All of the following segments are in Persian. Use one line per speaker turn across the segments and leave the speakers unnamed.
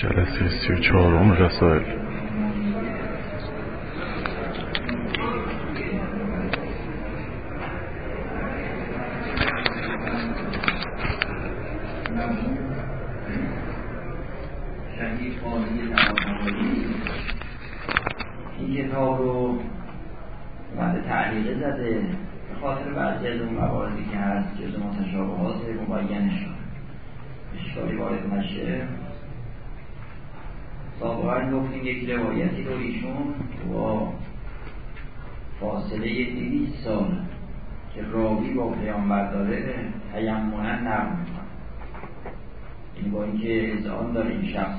جلسه سی و چهارم رسائل
این کتاب رو اومده تعلیقه زده به خاطر بعضی از اون مواردی که هست جز متشابهات مبینش اشکالی وارد نشه سابقا گفتیم یک روایتی رو ایشون با فاصله دویست سال که راوی با پیامبر داره تیمونن نقل می‌کنه این یعنی با اینکه اذعان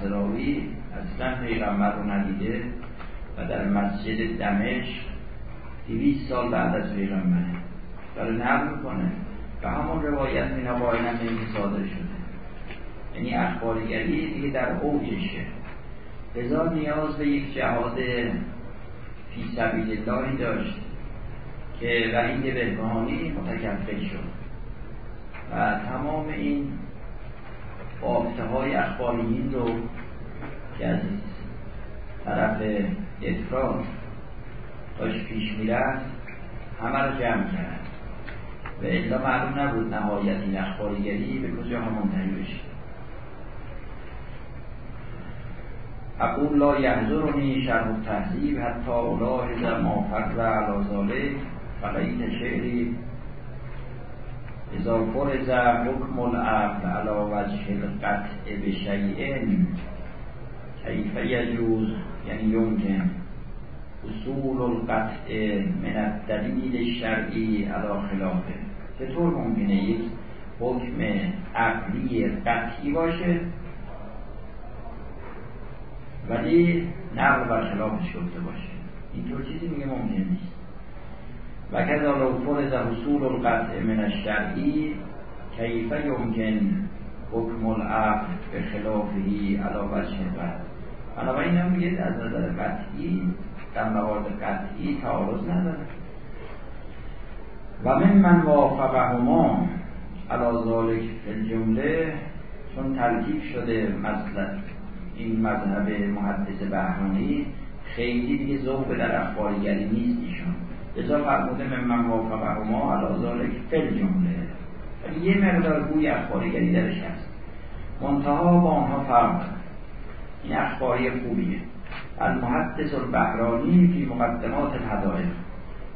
داره این شخص راوی اصلا پیغمبر رو ندیده و در مسجد دمشق دویست سال بعد از پیغمبره داره نقل می‌کنه. و همون روایت مینا قائلا به صادر شده. یعنی اخبارگری دیگه در اوجشه. لذا نیاز به یک جهاد فی سبیل اللهی داشت که وحید بهبهانی متکفل شد. و تمام این بافته های اخباریین رو که از طرف افراد داشت پیش می‌رفت همه رو جمع کرد. و الا معلوم نبود نهایت این اخباریگری به کجا هم منتهی بشه. اقول لا یحضرنی شرح التهذیب حتی الاحظ ما فر علی ذلک فقیت شعری اذا فرز حکم العقل علی وجه القطع بشیء کیف یجوز یعنی یمکن. اصول القطع من الدلیل الشرعی علی خلافه چطور ممکنه یک حکم عقلی قطعی باشه ولی نقل بر خلافش گفته باشه؟ اینطور چیزی میگه ممکن نیست. و کذا لو فرض حصول القطع من الشرعی کیف یمکن حکم العقل به خلافهی علا وجه بعد. بنابراین هم میگه از نظر قطعی در موارد قطعی تعارض نداره. و من من وافقهما علا ذالک فی الجمله چون ترکیب شده مثلا این مذهب محدث بهرانی خیلی دیگه ذوق در اخبارگری نیست ایشون لذا فرموده من من وافقه ما علا ذالک فل جمله یه مقدار بوی اخبارگری درش هست. منتها با آنها فرق این اخباری خوبیه. المحدث البهرانی فی مقدمات الهدایق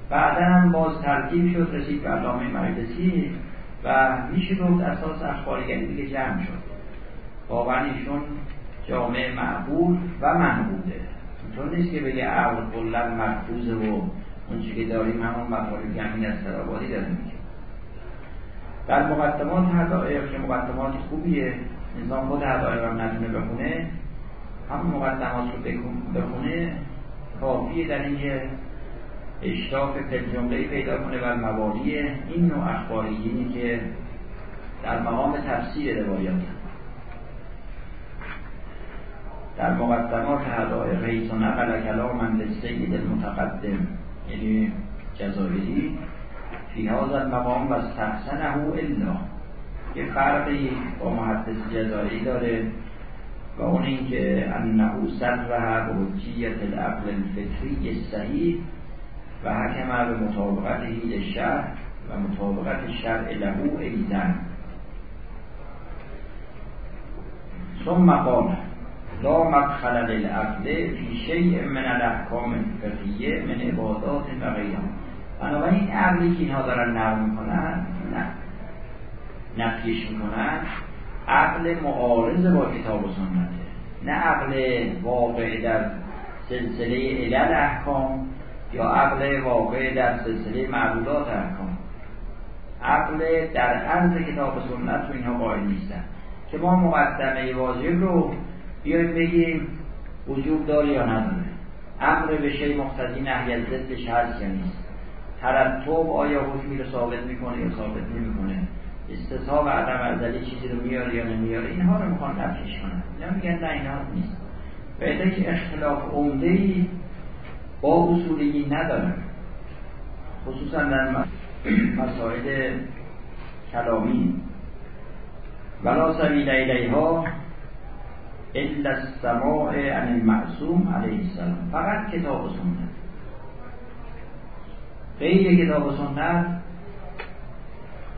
بعدا هم باز ترکیب شد رسید به علامه مجلسی و میشه گفت اساس اخبارگری دیگه جمع شد. واقعا جامعه معقول و محبوده چون نیست که بگه عقل کلا محفوظه و اون که داریم همون مطالبی که همین از سرابادی میگه در مقدمات هدایق که مقدمات خوبیه. انسان خود هدایق هم نتونه بخونه. همون مقدمات رو بخونه کافیه در اینکه اشتاف جمله پیدا کنه بر مبانی این نوع اخباریینی که در مقام تفسیر روایات در مقدمات هدای رئیس و نقل کلام سید المتقدم یعنی جزایری فی هذا المقام و استحسنه الا. یه فرقی با محدث جزایری داره و اون اینکه انه صرح به حجیت العقل الفطری صحیح و حکم به مطابقت هیل شرع و مطابقت شرع له ایزن ثم قال لا مدخل للعقل فی شیء من الاحکام الفقهیه من عبادات و غیرها بنابراین عقلی که اینها دارن نقل می‌کنن نه. نفیش می‌کنن عقل معارض با کتاب و سنته. نه عقل واقع در سلسله علل احکام یا عقل واقع در سلسله معبودات احکام. عقل در عرض کتاب و سنت رو اینها قائل نیستن. که ما مقدمه واجب رو بیایم بگیم وجود داره یا نداره. امر به شی مقتضی نهی از ضدش هست یا نیست؟ ترتب آیا حکمی رو ثابت می‌کنه یا ثابت نمی‌کنه؟ استصحاب عدم ازلی چیزی رو میاره یا نمیاره؟ اینها رو می‌خوان نفیش کنن. اینا میگن نه اینها نیست. بهتر که اختلاف عمده ای با اصولی ندارن. خصوصا در مسائل کلامی. ولا سبیل الیها الا السماع عن المعصوم علیه السلام. فقط کتاب و سنت. غیر کتاب و سنت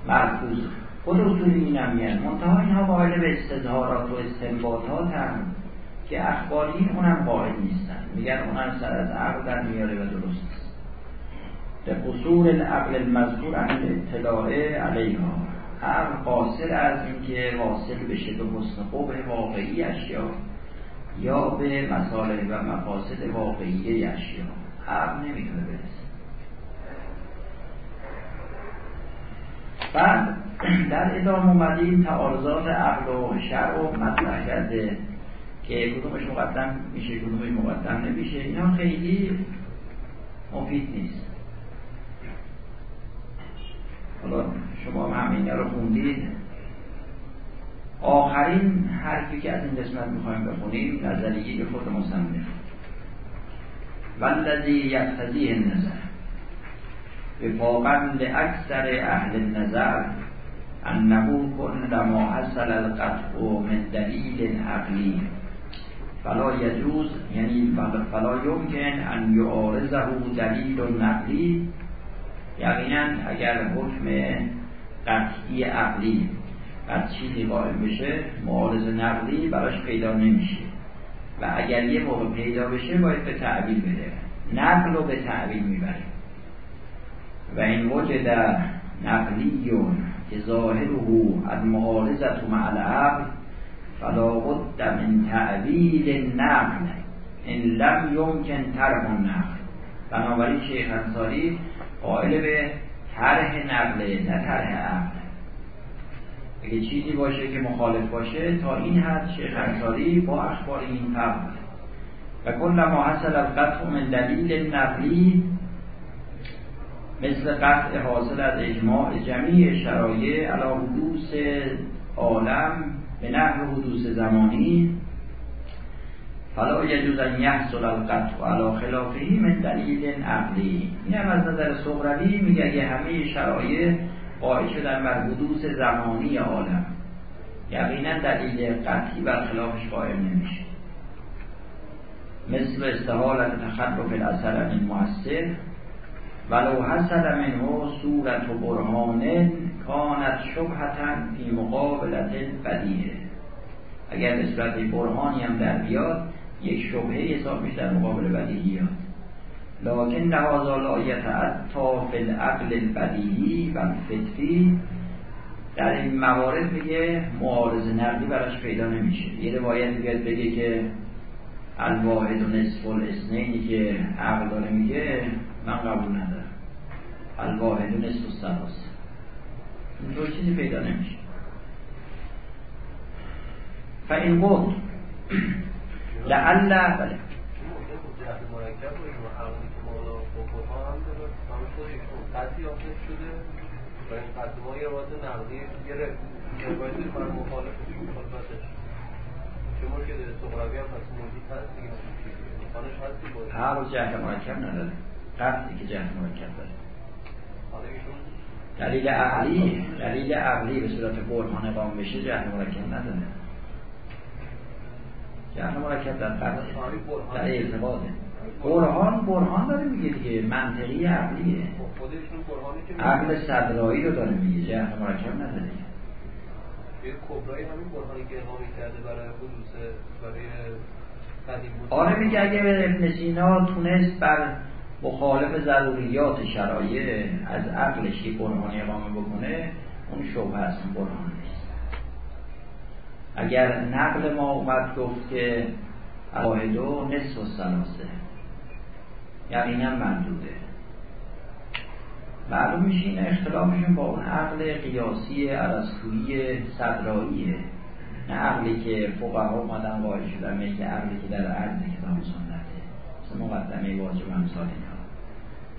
مرفوض خود اصولی هم میگن منتها اینها قائل به استظهارات و استنباطات هم که اخباری اونم قائل نیستن. میگن اونم سر از عقل در میاره و درست است. به قصور العقل المذکور عن اطلاع علیها. عقل قاصر از اینکه واصل بشه به حسن قبح واقعی اشیا یا به مسائل و مقاصد واقعی اشیا عقل نمی‌تونه برسه. بعد در ادامه اومدیم تعارضات عقل و شرع و مطرح کرده که کدومش مقدم میشه کدومش مقدم نمیشه. اینا خیلی مفید نیست. حالا شما همین رو خوندید. آخرین حرفی که از این قسمت می‌خوایم بخونیم نظریه خود مصنف. والذی یقتضیه النظر وفاقا اکثر اهل النظر انه کن ما حصل القطع من دلیل عقلی فلا یجوز یعنی فلا یمکن ان یعارضه دلیل نقلی. یقینا اگر حکم قطعی عقلی از چیزی قائل بشه معارض نقلی براش پیدا نمیشه. و اگر یه موقع پیدا بشه باید به تعبیل بده. نقل رو به تعبیل می‌بره. و این وجد نقلیون که ظاهره از معارضت مع العقل فلا بد من تعبیل نقل ان لم یمکن طرح نقل بنابراین شیخ انصاری قائل به طرح نقله نه طرح عقل. اگه چیزی باشه که مخالف باشه تا این حد شیخ انصاری با اخبار این فرق و کل ما حصل القطع من دلیل نقلی مثل قطع حاصل از اجماع جمعی شرایع علا حدوث عالم به نحو حدوث زمانی فلا یجوز ان یحصل القطع علی خلافه من دلیل عقلی. هم از نظر صغروی میگه اگه همه شرایع قائل شدن بر حدوث زمانی عالم. یقینا دلیل قطعی بر خلافش قائل نمیشه. مثل استحالت تخلف الاثر این مؤثر ولو حسد منه صورت و برهان کانت شبهتا فی مقابلت بدیه. اگر به صورت برهانی هم در بیاد یک شبهه حساب میشه در مقابل بدیهیات لکن لحاظا لا یتعطا فی العقل البدیهی و الفطری. در این موارد میگه معارض نقلی براش پیدا نمیشه. یه روایت بیاد بگه که الواحد و نصف الاسنینی که عقل داره میگه من قبول ندارم. الواحد و نصف السلاس اینطور چیزی پیدا نمیشه. فاین قلت لعل بله
و
هر روز جهت مرکب نداره. قطعی که جهت مرکب داره. دلیل عقلی دلیل عقلی به صورت برهان اقام بشه جهت مرکب نداره. جهت مرکب در قطع در ارتباطه برهان. برهان داره میگه دیگه. منطقی عقلیه. عقل صدرایی رو داره میگه. جهت مرکب نداره.
کبرای همین برهانی که اقامه کرده برای حدوث برای
آره میگه اگه ابن سینا تونست بر مخالف ضروریات شرایع از عقلش که برهانی اقامه بکنه اون شبه هست اون برهان نیست. اگر نقل ما اومد گفت که واحدو نصف سلاسه یقینا مندوده معلوم میشه این اختلافشون با اون عقل قیاسی عرستویی صدراییه. نه عقلی که فقها اومدن قائل شدن نه عقلی که در عرض کتاب سنته مثل مقدمه واجب امثال اینها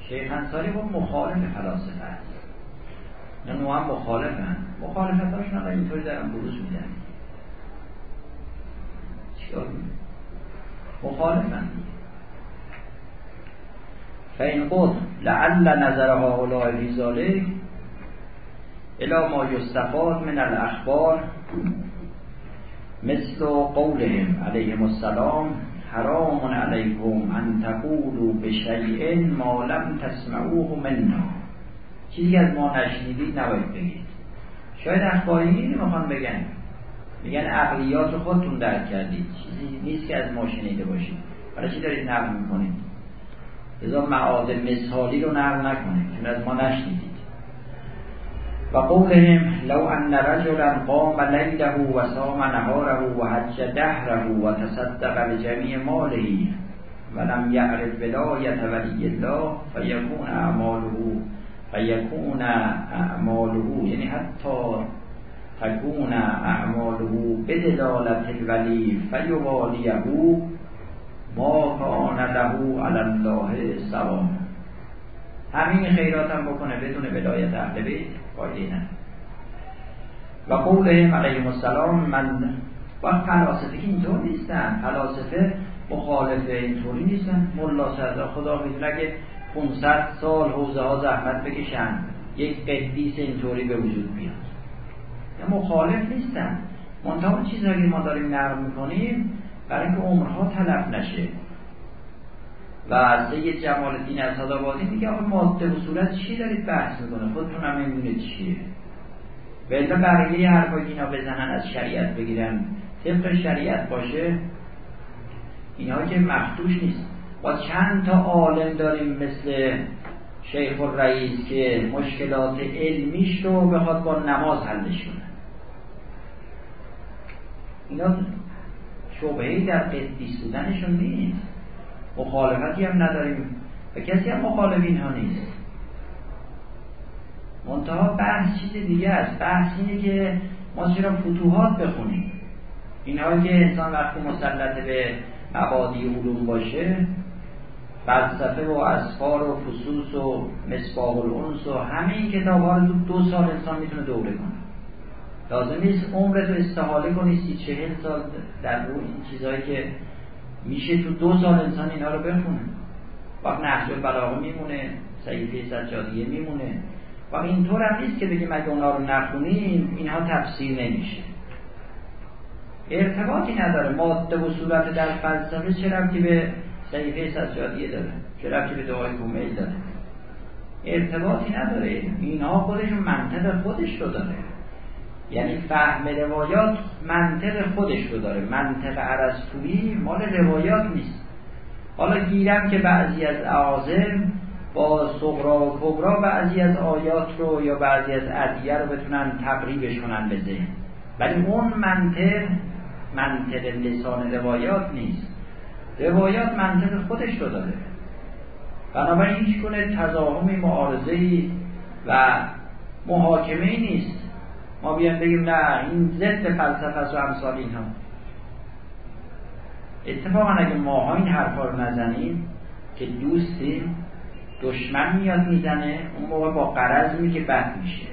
شیخ انصاری با مخالف فلاسفه است. نه هم مخالفن. مخالفت هاشون هم اینطوری دارن بروز میدن. چیکار مخالفن فین قد لعل نظر هؤلاء فی ذلک الى ما یستفاد من الاخبار مثل قولهم علیهم السلام حرام علیکم ان تقولوا بشیء ما لم تسمعوه منا چیزی از ما نشنیدید نباید بگید. شاید اخباری می‌خوان بگن. میگن عقلیات خودتون درک کردید. چیزی نیست که از ما شنیده باشید. برای چی دارید نقل می‌کنید؟ لذا معاد مثالی رو نقل نکنید چون از ما نشنیدید. و قولهم لو ان رجلا قام لیله و سام نهاره و حج دهره و تصدق بجمیع ماله ولم یعرف ولایت ولی الله فیکون اعماله فیکون اعماله. یعنی حتی تکون اعماله بدلالت الولی فیوالیه ما کان له علی الله سوام همین خیرات هم بکنه بدون ولایت اهل بیت فایده نه و قولهم علیهم السلام من و فلاسفه که اینطور نیستن فلاسفه مخالف اینطوری نیستن. ملا سردا خدا می‌دونه اگه 500 سال حوزه ها زحمت بکشن یک قدیس اینطوری به وجود بیاد؟ یا مخالف نیستن. منتها چیزهایی ما داریم نرم می‌کنیم برای اینکه عمرها تلف نشه. و سید جمال الدین اسدآبادی میگه آقا ماده و صورت چی دارید بحث می‌کنه؟ خودتون هم نمی‌دونید چیه. و برای یه اینا بزنن از شریعت بگیرن. طبق شریعت باشه. اینها که مفتوش نیست. با چند تا عالم داریم مثل شیخ الرئیس که مشکلات علمیش رو بخواد با نماز حلش کنه. اینا شبهی در قدیس بودنشون نیست. مخالفتی هم نداریم. و کسی هم مخالف اینها نیست. منتها بحث چیز دیگه است. بحث اینه که ما چرا فتوحات بخونیم؟ اینهایی که انسان وقتی مسلط به مبادی علوم باشه فلسفه و اسفار و فسوس و مصباح الانس و همه این کتاب ها دو سال انسان می‌تونه دوره کنه. لازم نیست عمرت رو استحاله کنی سی چهل سال در رو این چیزهایی که میشه تو دو سال انسان اینا رو بخونه. وقت نحجه البلاغه میمونه صحیفه سجادیه میمونه. و اینطور هم نیست که بگیم اگه اونا رو نخونیم اینها تفسیر نمیشه. ارتباطی نداره. ماده و صورت در فلسفه چه ربطی به صحیفه سجادیه داره؟ چه ربطی به دعای کومیل داره؟ ارتباطی نداره. اینها خودشون منطق خودش رو داره. یعنی فهم روایات منطق خودش رو داره. منطق عرستویی مال روایات نیست. حالا گیرم که بعضی از اعاظم با صغرا و کبرا بعضی از آیات رو یا بعضی از ادیه رو بتونن تقریبش کنن به ذهن ولی اون منطق منطق لسان روایات نیست. روایات منطق خودش رو داره. بنابراین هیچ کنه تضاهمی معارضه و محاکمه نیست. ما بیان بگیم نه این ضد فلسفه است و امثال اینها. اتفاقا اگه ماها این حرفا رو نزنیم که دوستیم دشمن میاد می‌زنه اون موقع با قرض می که بد میشه.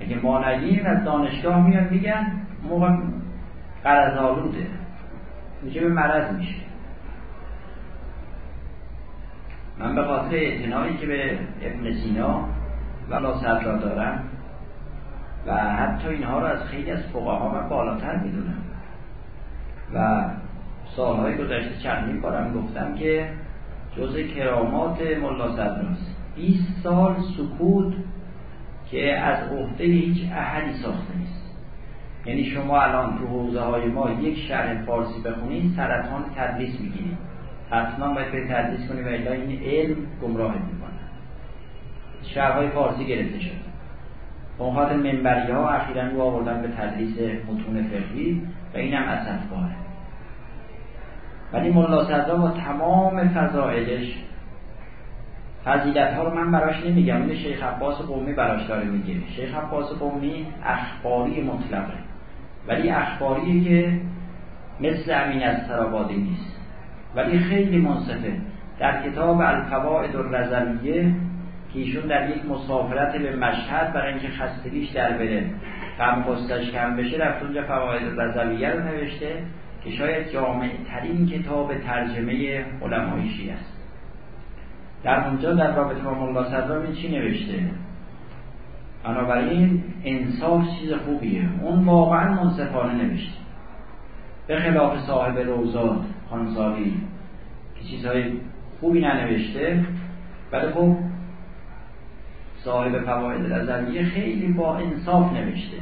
اگه ما نگیم از دانشگاه میاد میگن موقع قرض آلوده. به مرض میشه. من به خاطر اعتنایی که به ابن سینا ولا صدرا دارم و حتی اینها رو از خیلی از فقها من بالاتر می‌دونم. و سالهای گذشته چندین بارم گفتم که جز کرامات ملا صدراست 20 سال سکوت که از عهده هیچ احدی ساخته نیست. یعنی شما الان تو حوزه های ما یک شرح فارسی بخونید سرطان تدریس می‌گیرید. حتما باید به تدریس کنید و این علم گمراه شهرهای فارسی گرفته شد اونهات منبری ها اخیرا رو آوردن به تدریس متون فقهی و اینم اصفگاهه ولی ملا صدرا با تمام فضائلش فضیلت ها رو من براش نمیگم. این شیخ عباس قومی براش داره میگه. شیخ عباس قومی اخباری مطلقه. ولی اخباری که مثل امین از ترابادی نیست. ولی خیلی منصفه. در کتاب القواعد الرزویه که ایشون در یک مسافرت به مشهد برای اینکه خستگیش در بره. غم قصدش کم بشه رفت اونجا فواید رضویه رو نوشته که شاید جامع ترین کتاب ترجمه علمای شیعه است. در اونجا در رابطه با ملا صدرام چی نوشته؟ بنابراین انصاف چیز خوبیه. اون واقعا منصفانه نوشته. به خلاف صاحب روزات خانسالی که چیزهای خوبی ننوشته ولی خب صاحب فواید نظریه خیلی با انصاف نوشته.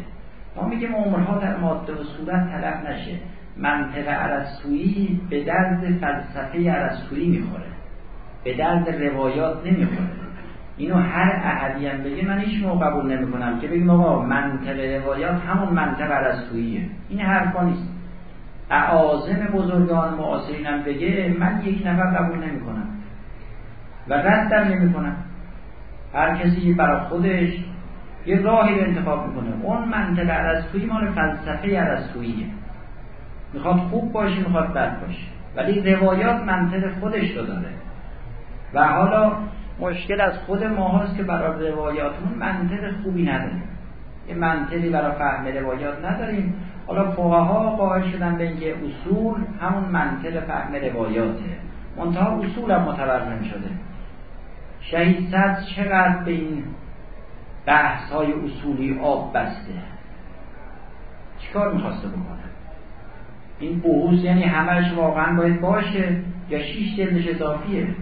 ما میگیم عمرها در ماده و صورت تلف نشه. منطق عرستویی به درد فلسفه عرستویی می‌خوره. به درد روایات نمی‌خوره. اینو هر احدی هم بگه من هیچ موقع قبول نمی‌کنم که بگیم آقا منطق روایات همون منطق عرستوییه. این حرفا نیست. اعاظم بزرگان معاصرینم بگه من یک نفر قبول نمی‌کنم. و ردم نمی‌کنم. هر کسی برای خودش یه راهی رو انتخاب می‌کنه. اون منطق عرستویی مال فلسفه عرستوییه می‌خواد خوب باشه می‌خواد بد باشه. ولی روایات منطق خودش رو داره. و حالا مشکل از خود ما هست که برای روایاتمون منطق خوبی نداریم. یه منطقی برای فهم روایات نداریم. حالا فقها قائل شدن به اینکه اصول همون منطق فهم روایاته. منتها اصول هم متورم شده. شهید چقدر به این بحث های اصولی آب بسته؟ چیکار می‌خواسته بکنه؟ این بحوث یعنی همش واقعا باید باشه یا شیش جلدش اضافیه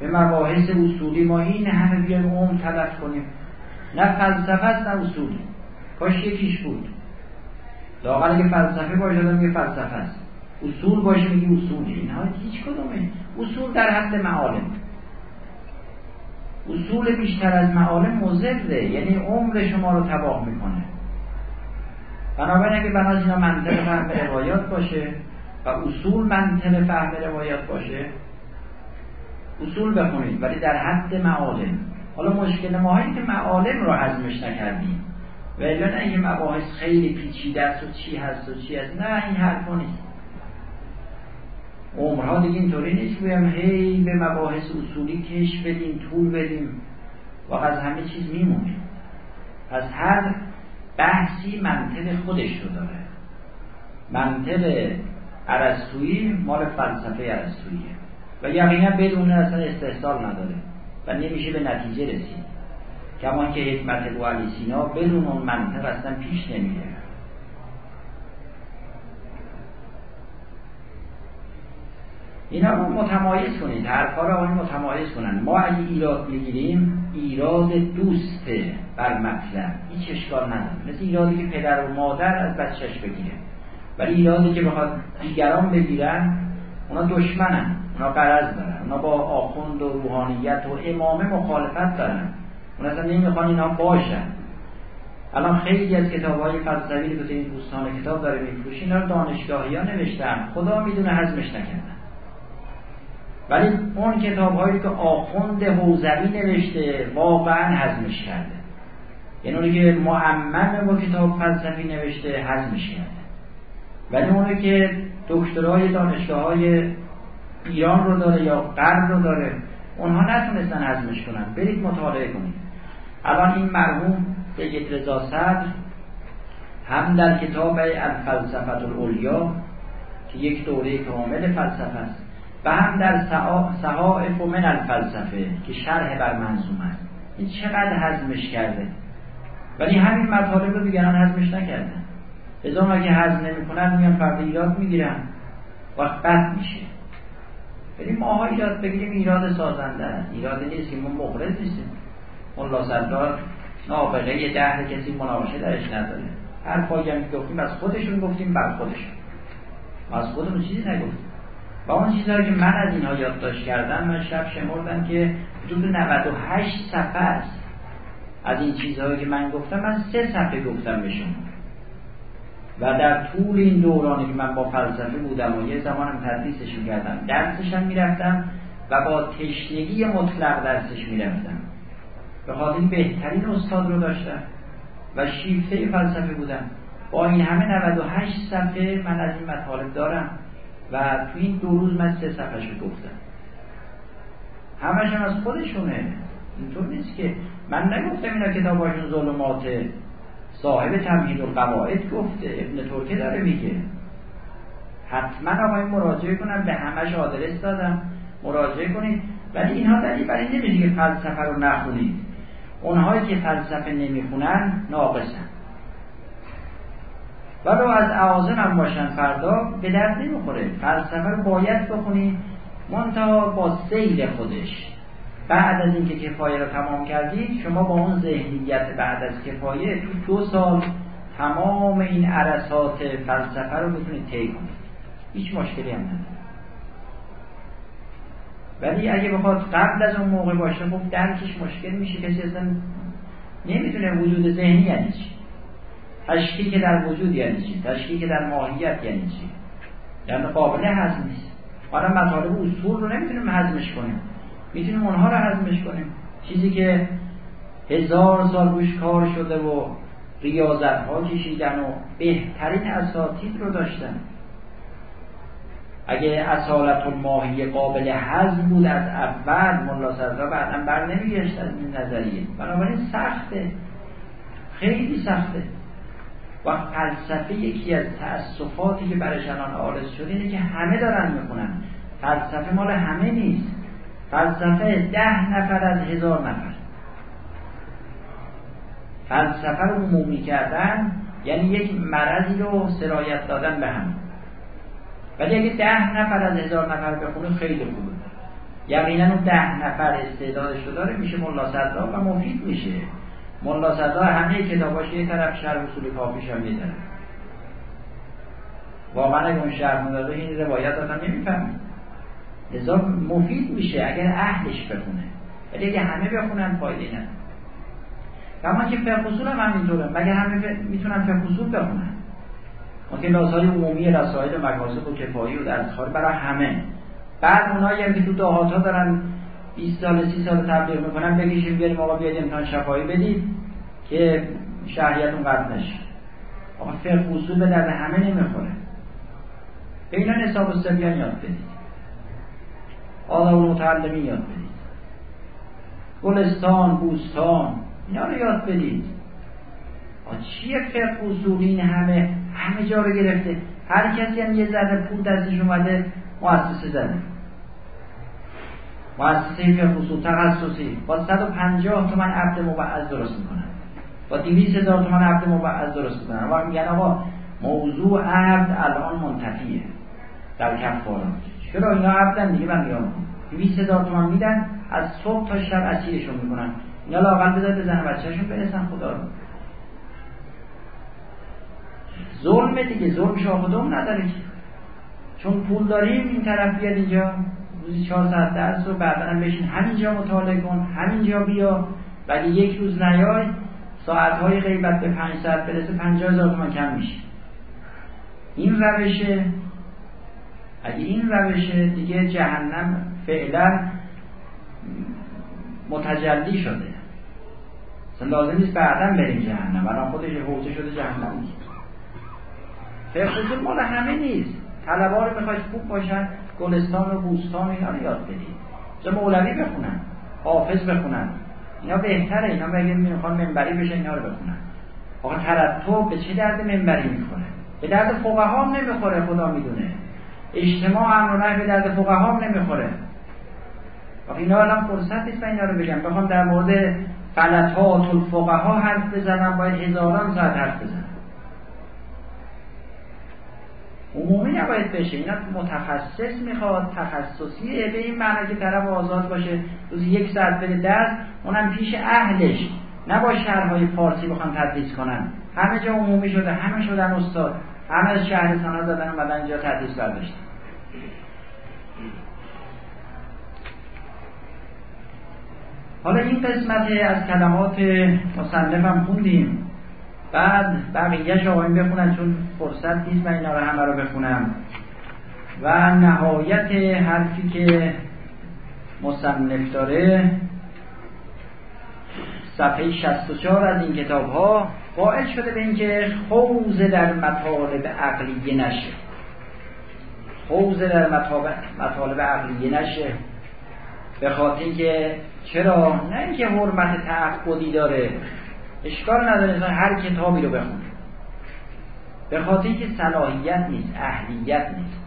به مباحث اصولی ما این همه بیایم عمر تلف کنیم. نه فلسفه است نه اصولی. کاش یکیش بود. لاغر اگه فلسفه باشه آدم میگه فلسفه است. اصول باشه میگه اصولی اینها هیچ کدومه. اصول در حد معالم. اصول بیشتر از معالم مزده یعنی عمر شما رو تباه می‌کنه. بنابراین اگه بناس اینا منطق فهم روایات باشه و اصول منطق فهم روایات باشه اصول بخونید. ولی در حد معالم. حالا مشکل ما که معالم رو حزمش نکردیم. و نه این مباحث خیلی پیچیده است و چی هست و چی هست. نه این حرفا نیست. عمرها دیگه اینطوری نیست بگم هی به مباحث اصولی کش بدیم طول بدیم. و از همه چیز میمونیم از هر بحثی منطق خودش رو داره. منطق عرستویی مال فلسفه عرستوییه و یقینا بدون اصلا استحصال نداره. و نمیشه به نتیجه رسید. کما که حکمت ابو علی سینا بدون اون منطق اصلا پیش نمیره. اینا رو متمایز کنید حرفا رو متمایز کنن. ما اگه ایراد بگیریم ایراد دوسته بر مطلب. هیچ اشکال نداره. مثل ایرادی که پدر و مادر از بچهش بگیره. ولی ایرادی که بخواد دیگران بگیرن اونا دشمنن اونا قرض دارن اونا با آخوند و روحانیت و امامه مخالفت دارن. اونا اصلا نمی‌خوان اینا باشن. الان خیلی از کتاب های فلسفی که این دوستان کتاب داره میفروش اینا رو دانشگاهی ها نوشتن. خدا می‌دونه حزمش نکردن. ولی اون کتاب هایی که آخوند حوزوی نوشته واقعا حزمش کرده. یعنی اونی که معمم با کتاب فلسفی نوشته حزمش کرده. ولی اونی که دکترای دانشگاه های ایران رو داره یا غرب رو داره اونها نتونستن حزمش کنن. برید مطالعه کنید. الان این مرحوم سید رضا صدر هم در کتاب الفلسفت الاولیا که یک دوره کامل فلسفه است. و هم در صحائف و من الفلسفه که شرح بر منظوم است این چقدر حزمش کرده؟ ولی همین مطالب رو دیگران حزمش نکردن. ازا که حزم نمی‌کنن میان فرد ایراد می‌گیرن. وقت بد میشه. ولی ماها ایراد بگیریم ایراد سازنده ایراد نیست که ما مخرج نیستیم. ملا سردار نابغه ده کسی مناقشه درش نداره. هر پایی هم گفتیم از خودشون گفتیم بر خودشون. از خودمون چیزی نگفتیم. و اون چیزهایی که من از اینها یادداشت کردم من شب شمردم که حدود 98 صفحه است. از این چیزهایی که من گفتم من سه صفحه گفتم به شما. و در طول این دورانی که من با فلسفه بودم و یه زمانم تدریسش می‌کردم درسشم می‌رفتم و با تشنگی مطلق درسش می‌رفتم. به خاطر بهترین استاد رو داشتم و شیفته فلسفه بودم. با این همه 98 صفحه من از این مطالب دارم. و تو این دو روز من سه صفحه گفتم. همش هم از خودشونه. اینطور نیست که من نگفتم اینا کتاباشون ظلماته صاحب تمهید و قواعد گفته. ابن ترکه داره میگه. حتما آقای مراجعه کنم به همش آدرس دادم. مراجعه کنید. ولی اینها دلیل برای نمیشه که فلسفه رو نخونید. اونهایی که فلسفه نمی‌خونن ناقصن. ولو از اعاظم هم باشن فردا به درد نمی‌خوره. فلسفه رو باید بخونی منتها با سیل خودش. بعد از اینکه کفایه رو تمام کردید شما با اون ذهنیت بعد از کفایه تو دو سال تمام این عرصات فلسفه رو می‌تونید طی کنید. هیچ مشکلی هم نداره. ولی اگه بخواد قبل از اون موقع باشه خب درکش مشکل میشه. کسی اصلا نمی‌تونه وجود ذهنی یعنی چی؟ تشکیک در وجود یعنی چی؟ تشکیک در ماهیت یعنی چی؟ یعنی قابل هضم نیست. حالا مطالب اصول رو نمی‌تونیم هضمش کنیم. می‌تونیم اونها رو هضمش کنیم. چیزی که هزار سال روش کار شده و ریاضت ها کشیدن و بهترین اساتید رو داشتن. اگه اصالت الماهی قابل هضم بود از اول ملا صدرا بعدا بر نمیگشت از این نظریه. بنابراین سخته. خیلی سخته. و فلسفه یکی از تأسفاتی که برش الان آرز شده اینه که همه دارن می‌خونن. فلسفه مال همه نیست. فلسفه ده نفر از هزار نفر. فلسفه رو عمومی کردن یعنی یک مرضی رو سرایت دادن به هم. ولی اگه ده نفر از هزار نفر بخونه خیلی خوبه. یقینا اون ده نفر استعدادش رو داره میشه ملا و مفید میشه. ملا صدرا همه کتاباش یه طرف شرح اصول کافیش هم طرف واقعا اگه اون شرح نداره این روایت آدم نمی‌فهمه. لذا مفید میشه اگر اهلش بخونه. ولی اگه همه بخونن فایده نداره. کما که فقه هم همینطوره. مگر همه می‌تونن فقه بخونن؟ ممکن لازهای عمومی رسائل مکاسب و کفایی و درسخواری برای همه. بعد اونایی هم که تو دهات ها دارن 20 سال 30 سال تبلیغ می‌کنن بکشیم بریم آقا بیاید امتحان شفایی بدید که شهریتون قطع نشه. آقا فقه اصول به درد همه نمی‌خوره. به اینا نصاب السبیان یاد بدید آداب المتعلمی یاد بدید گلستان بوستان اینا رو یاد بدید چیه فقه اصول؟ این همه همه جا رو گرفته. هر کسی هم یه ذره پول دستش اومده مؤسسه زده. مؤسسه فقه اصول تخصصی با 150 تومن عبد مبعض درست می‌کنن. با 200 هزار تومن عبد مبعض درست می‌کنن. و میگن آقا موضوع عبد الان منتفیه. در کفارات چرا؟ اینا عبدن دیگه من میام 200 هزار تومن میدن از صبح تا شب اسیرشون می‌کنن. اینا لاقل بذار بزن بچه‌شون برسن خدا رو. ظلم دیگه ظلم شاهدم نداره که. چون پول داریم این طرف بیاد اینجا. روزی چهار ساعت درس و بعدا بشین. همینجا مطالعه کن همینجا بیا. ولی یک روز نیای ساعتهای غیبت به پنج ساعت برسه پنجاه هزار تومن کم میشه. این روشه اگه این روشه دیگه جهنم فعلا متجلی شده. اصلا لازم نیست بعدا بریم جهنم. الان خودش حوزه شده جهنم. نیست فقه مال همه نیست. طلبا رو می‌خواید خوب باشن. گلستان و بوستان اینا رو یاد بدید چه مولوی بخونن حافظ بخونن. اینا بهتره اینا بگه می‌خوان منبری بشه اینا رو بخونن. آقا ترتب به چه درد منبری می‌خوره؟ به درد فقها هم نمی‌خوره خدا می‌دونه. اجتماع امر به درد فقها هم نمی‌خوره. و اینا الان فرصت نیست اینا رو بگم. بخوام در مورد فلطات الفقها حرف بزنم باید هزاران ساعت حرف بزنم. عمومی نباید بشه اینا متخصص می‌خواد تخصصیه به این معنی که طرف آزاد باشه روزی یک ساعت بده درس اونم پیش اهلش. نه با شهرهای فارسی بخوان تدریس کنن. همه جا عمومی شده همه شدن استاد. همه از شهر سنا زدن و اینجا تدریس برداشتن. حالا این قسمت از کلمات مصنف هم خوندیم. بعد بقیهش آقایون بخونن چون فرصت نیست من اینا رو همه رو بخونم. و نهایت حرفی که مصنف داره صفحه 64 از این کتاب ها قائل شده به اینکه خوز در مطالب عقلیه نشه. خوز در مطالب عقلیه نشه. به خاطر که چرا؟ نه اینکه حرمت تعقدی داره. اشکال نداره هر کتابی رو بخونه به خاطر که صلاحیت نیست اهلیت نیست.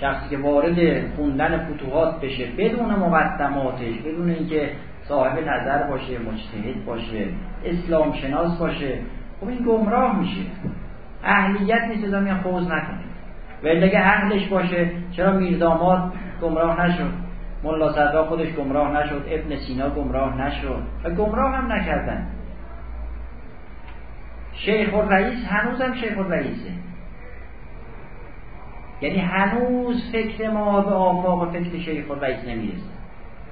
شخصی که وارد خوندن فتوحات بشه بدون مقدماتش بدون اینکه صاحب نظر باشه مجتهد باشه اسلام شناس باشه خب این گمراه میشه. اهلیت نیست از میان خوز نکنه. ولی اگه اهلش باشه چرا میرداماد گمراه نشد؟ ملا صدرا خودش گمراه نشد ابن سینا گمراه نشد. و گمراه هم نکردن. شیخ الرئیس هنوزم شیخ الرئیسه. یعنی هنوز فکر ما به آفاق فکر شیخ الرئیس نمی‌رسه.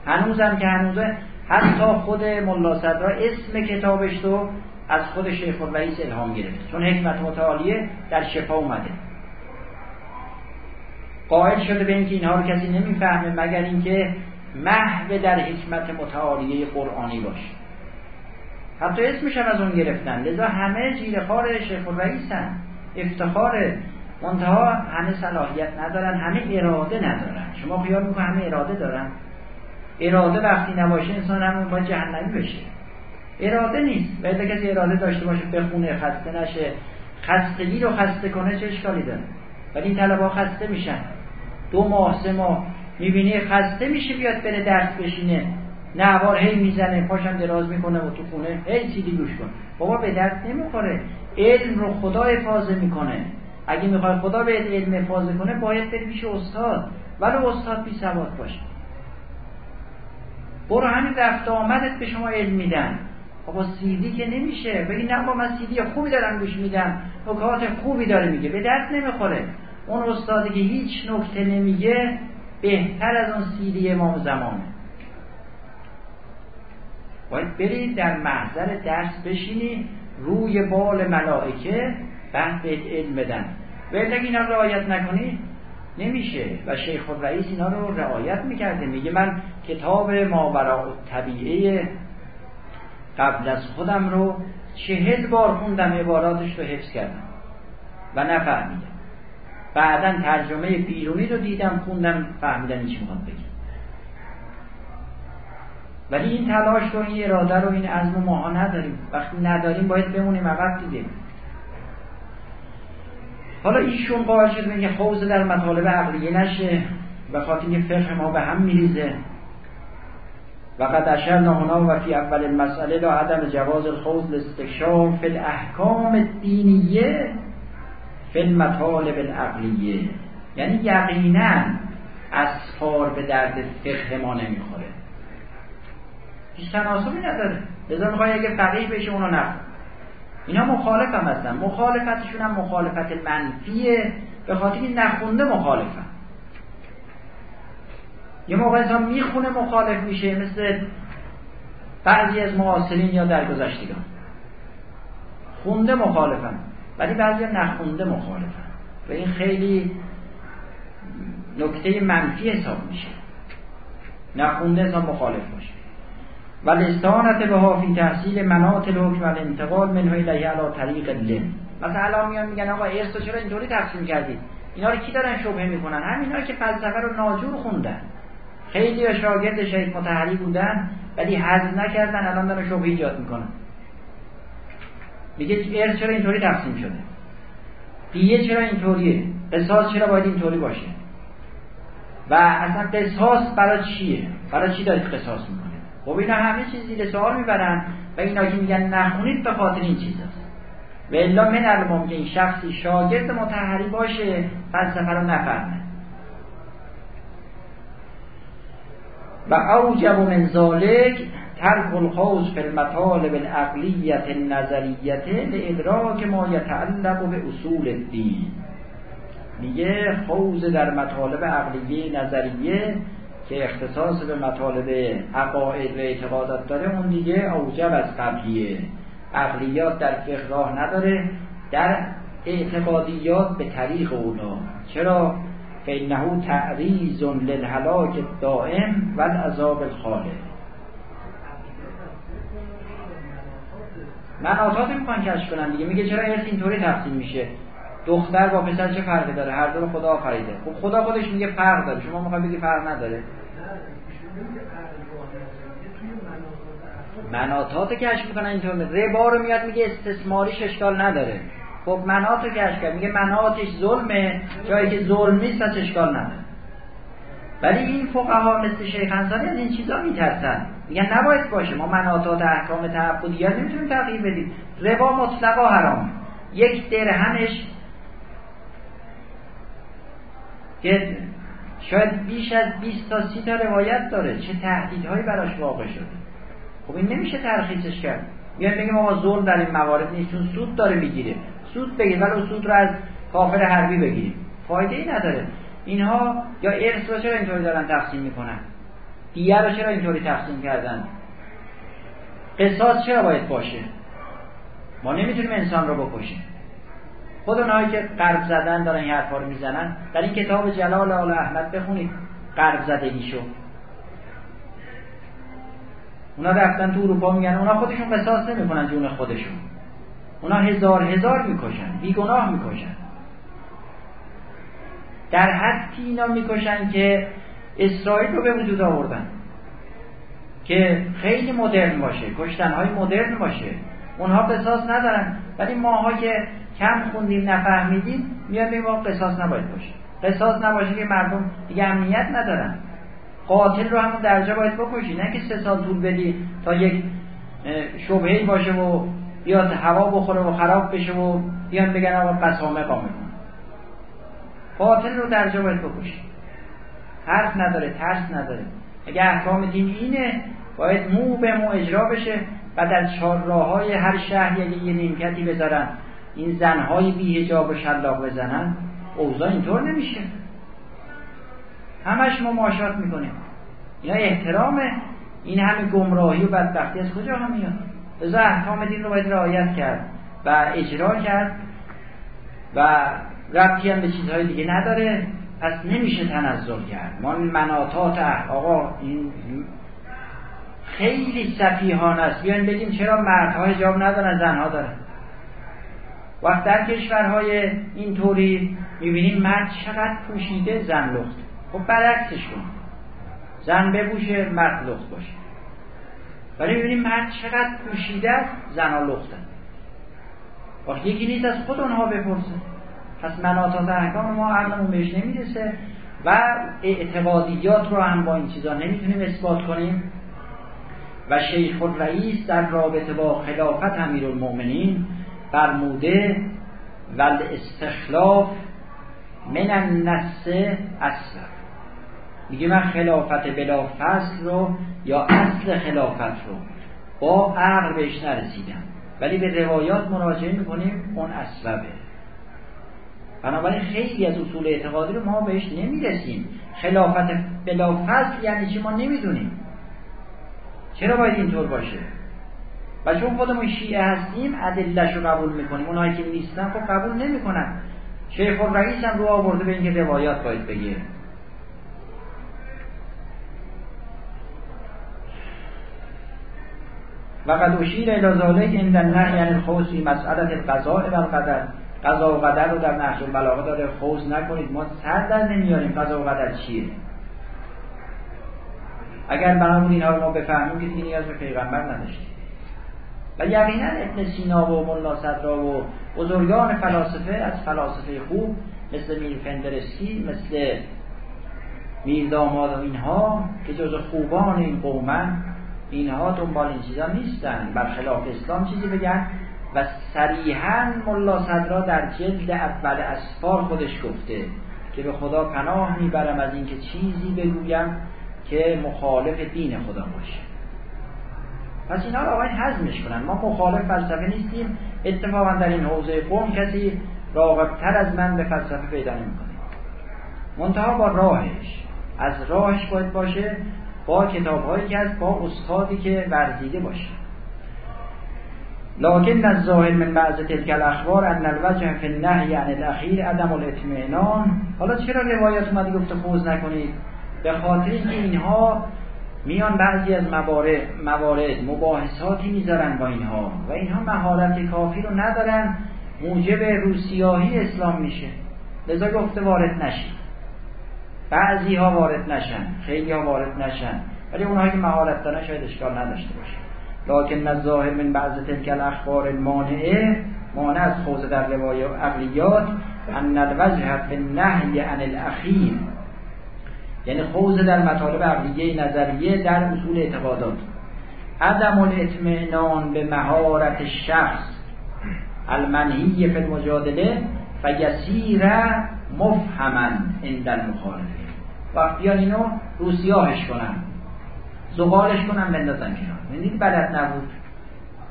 هنوزم که هنوزه حتی خود ملا صدرا اسم کتابش رو از خود شیخ الرئیس الهام گرفت چون حکمت متعالیه در شفا اومده. قائل شده به اینکه اینها رو کسی نمی‌فهمه مگر اینکه محو در حکمت متعالیه قرآنی باشه. حتی اسمش هم از اون گرفتن. لذا همه جیرخار شیخ الرئیسن افتخار منتها همه صلاحیت ندارن همه اراده ندارن. شما خیال می‌کنه همه اراده دارن؟ اراده وقتی نباشه انسان همون باید جهنمی بشه. اراده نیست. باید کسی اراده داشته باشه بخونه خسته نشه. خستگی رو خسته کنه چه اشکالی داره؟ ولی این طلبا خسته میشن. دو ماه سه ماه. می‌بینی خسته میشه بیاد بره درس بشینه. نوار هی می‌زنه پاشم دراز می‌کنه و تو خونه هی سیدی گوش کن. بابا به درد نمی‌خوره. علم رو خدا حفاظه می‌کنه. اگه می‌خوای خدا به علم حفاظه کنه باید بری پیش استاد. ولی استاد بی سواد باشه. برو همین رفت آمدت به شما علم میدن. بابا سیدی که نمیشه. بگی نه با من سیدی خوبی دارم گوش میدم. نکات خوبی داره میگه. به درد نمی‌خوره. اون استادی که هیچ نکته نمیگه بهتر از اون سیدی امام زمانه. باید برید در محضر درس بشینی روی بال ملائکه بعد به علم بدن. و اگه اینا رعایت نکنی نمیشه. و شیخ الرئیس اینا رو رعایت می‌کرده. میگه من کتاب ماورا طبیعه قبل از خودم رو چهل بار خوندم عباراتش رو حفظ کردم و نفهمیدم. بعدا ترجمه بیرونی رو دیدم خوندم فهمیدم چی می‌خواد بگم. ولی این تلاش رو این اراده رو این عزم ماها نداریم. وقتی نداریم باید بمونیم عقب دیگه حالا ایشون قائل شد میگه حوزه در مطالب عقلیه نشه. به خاطر اینکه فقه ما به هم میریزه. و قد اشرنا هنا و فی اول المسئله لا عدم جواز الخوض لاستکشاف فی الاحکام الدینیه فی المطالب العقلیه. یعنی یقینا اسفار به درد فقه ما نمی‌خوره. هیچ تناسبی نداره لذا می‌خوای اگه فقیه بشه اونو نخون. اینا مخالف هم هستن مخالفتشون هم مخالفت منفیه به خاطر این نخونده مخالفن. یه موقع انسان می‌خونه مخالف میشه مثل بعضی از معاصرین یا درگذشتگان. خونده مخالفن ولی بعضی نخونده مخالفن. و این خیلی نکته منفی حساب میشه. نخونده انسان مخالف باشه. و لستانت به فی تحصیل مناط الحکم و الانتقال منه الیه علی طریق لم مثلا الان میان میگن آقا ارث چرا اینطوری تقسیم کردید اینا رو کی دارن شبهه می‌کنن؟ همینا که فلسفه رو ناجور خوندن. خیلی شاگرد شیخ متحری بودن ولی حذف نکردن الان دارن شبهه ایجاد می‌کنن. میگه ارث چرا اینطوری تقسیم شده؟ دیگه چرا اینطوریه؟ قصاص چرا باید اینطوری باشه؟ و اصلا قصاص برای چیه؟ برای چی دارید قصاص می‌کنید؟ خب اینا همه چیز زیر سوال می‌برن و اینا که میگن نخونید به خاطر این چیز هست و الا من الممکن شخصی شاگرد متحری باشه فلسفه رو نفهمه. و اوجب من ذالک ترک الخوض فی المطالب العقلیت النظریت لادراک ما یتعلق به اصول الدین. میگه خوض در مطالب عقلیه نظریه که اختصاص به مطالب عقاید و اعتقادات داره اون دیگه اوجب از قبلیه عقلیات در فقه راه نداره در اعتقادیات به طریق اونا. چرا؟ فینه تعریض للهلاک دائم و العذاب الخالق. مناطات می‌خوان کشف کنن دیگه. میگه چرا ارث اینطوری تقسیم میشه؟ دختر با پسر چه فرقی داره؟ هر دو رو خدا آفریده. خب خدا خودش میگه فرق داره. شما می‌خواید بگی فرق نداره؟ مناطات کشف می‌کنن اینطور ربا رو میاد میگه استثماریش اشکال نداره. خب مناط رو کشف کرد. میگه مناطش ظلمه. جایی که ظلم نیست اشکال نداره. ولی این فقها مثل شیخ انصاری از این چیزا میترسن. میگن نباید باشه. ما مناطات احکام تعبدیت نمی‌تونیم تغییر بدیم. ربا مطلقا حرام. یک درهمش که شاید بیش از 20 تا 30 تا روایت داره چه تهدیدهایی براش واقع شده. خب این نمیشه ترخیصش کرد. میاد بگیم ما ظلم در این موارد نیست چون سود داره می‌گیره. سود بگیر ولی سود رو از کافر حربی بگیریم فایده ای نداره. اینها یا ارث رو چرا اینطوری دارن تقسیم می‌کنن؟ دیگر رو چرا اینطوری تقسیم کردن؟ قصاص چرا باید باشه؟ ما نمی‌تونیم انسان رو بکشیم. خود اونهایی که قرض زدن دارن این حرفا رو می‌زنن. در این کتاب جلال آل احمد بخونید. قرض زدگیشو اونا رفتن تو اروپا میگن اونا خودشون قصاص نمی‌کنن جون خودشون. اونا هزار هزار می‌کشن بیگناه می‌کشن. در حدی اینا می‌کشن که اسرائیل رو به وجود آوردن. که خیلی مدرن باشه کشتنهای مدرن باشه. اونها قصاص ندارن. ولی ماها که کم خوندیم نفهمیدیم میاد بگیم قصاص نباید باشه. قصاص نباشه که مردم دیگه امنیت ندارن. قاتل رو همون درجا باید بکشی. نه که سه سال طول بدی تا یک شبهی باشه و بیاد هوا بخوره و خراب بشه و بیان بگن آقا قسامه قامه کن قاتل رو درجا باید بکشی. حرف نداره ترس نداره. اگه احکام دین اینه باید مو به مو اجرا بشه. و در چهار های هر شهر یه نیمکتی بذارن. این زنهای بیهجاب و شلاق بزنن. اوضاع اینطور نمیشه. همش ما ماشات می‌کنیم. اینا احترامه. این همه گمراهی و بدبختی از کجا هم میاد؟ لذا احکام دین رو باید رعایت کرد و اجرا کرد و ربطی هم به چیزهای دیگه نداره. پس نمیشه تنزل کرد. ما مناطات آقا این خیلی سفیهان است. بیان بگیم چرا مردها حجاب ندارن زنها دارن. وقت در کشورهای اینطوری می‌بینیم مرد چقدر پوشیده زن لخت. خب برعکسش کن زن بپوشه مرد لخت باشه. ولی می‌بینیم مرد چقدر پوشیده زنها لختن. وقتی یکی نیست از خود اونها بپرسه. پس مناطات احکام ما عقلمون بهش نمی‌رسه و اعتقادیات رو هم با این چیزا نمی‌تونیم اثبات کنیم. و شیخ الرئیس در رابطه با خلافت امیر المؤمنین فرموده ول استخلاف من النس اصلا. میگه من خلافت بلا فصل رو یا اصل خلافت رو با عقل بهش نرسیدم ولی به روایات مراجعه می‌کنیم اون اسببه. بنابراین خیلی از اصول اعتقادی رو ما بهش نمی‌رسیم. خلافت بلا فصل یعنی چی ما نمی‌دونیم. چرا باید اینطور باشه؟ و چون خودمون شیعه هستیم ادلش رو قبول می‌کنیم. اونایی که نیستن خب قبول نمی‌کنن. شیخ الرئیس هم رو آورده به اینکه روایات باید بگه. و قد اشیر الى ذلك عند النهی عن الخوض فی مسئله القضاء و القدر. قضا و قدر رو در نهج البلاغه داره. خوض نکنید. ما سر در نمیاریم. قضا و قدر چیه؟ اگر برامون اینها رو ما بفهمیم که دیگه نیاز به پیغمبر نداشتیم. و یقینا ابن سینا و ملا صدرا و بزرگان فلاسفه از فلاسفه خوب مثل میر فندرسکی مثل میر داماد و اینها که جز خوبان این قومن اینها دنبال این چیزا نیستن. برخلاف اسلام چیزی بگن و صریحا ملا صدرا در جلد اول اسفار خودش گفته که به خدا پناه می‌برم از اینکه چیزی بگویم که مخالف دین خدا باشه. پس اینا رو آقای حزمش کنن. ما مخالف فلسفه نیستیم. اتفاقا در این حوزه قوم کسی راغبتر از من به فلسفه پیدا نمی‌کنه. منتها با راهش. از راهش باید باشه با کتابهایی که از با استادی که ورزیده باشه. لکن از ظاهر من بعض تلک الاخبار ان الوجه فی النهی عن الاخیر عدم الاطمئنان حالا چرا روایت اومده گفته خوز نکنید؟ به خاطر اینکه اینها میان بعضی از موارد, مباحثاتی می‌ذارن با اینها و اینها مهارت کافی رو ندارن موجب روسیاهی اسلام میشه. لذا گفته وارد نشید. بعضی ها وارد نشن خیلی ها وارد نشن ولی اونهایی که مهارت دارن شاید اشکال نداشته باشه. لکن الظاهر من بعض تلک الاخبار مانعه مانع از خوض در روایات عقلیات ان الوجه فی النهی عن الاخیر یعنی خوض در مطالب عقلیه نظریه در اصول اعتقادات. عدم الاطمینان به مهارت شخص المنهی فی المجادله فیسیر مفهما عند المخالفه وقت بیان اینو روسیاهش کنن. زغالش کنن بندازن کنار. یعنی بلد نبود.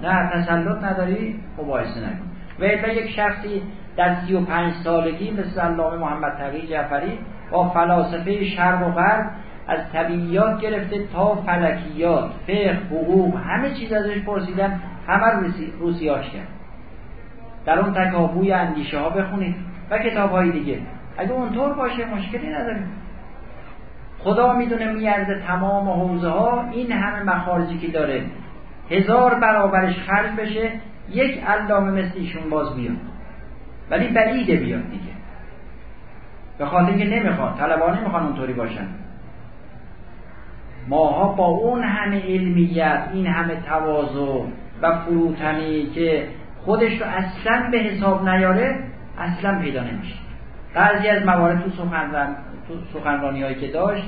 نه تسلط نداری مباحثه نکن و یک شخصی در سی و پنج سالگی مثل علامه محمد تقی جعفری با فلاسفه شرق و غرب از طبیعیات گرفته تا فلکیات فقه حقوق همه چیز ازش پرسیدن همه روسی، روسیاش کرد. در اون تکابوی اندیشه ها بخونید و کتاب های دیگه. اگه اونطور باشه مشکلی نداریم. خدا می‌دونه میارزه تمام حوزه ها این همه مخارجی که داره. هزار برابرش خرج بشه یک علامه مثل ایشون باز بیاد. ولی بعیده بیاد دیگه. به خاطر اینکه نمی‌خواد طلبا نمی‌خوان اونطوری باشن. ماها با اون همه علمیت این همه تواضع و فروتنی که خودش رو اصلا به حساب نیاره اصلا پیدا نمیشه. بعضی از موارد تو سخنران تو سخنرانی هایی که داشت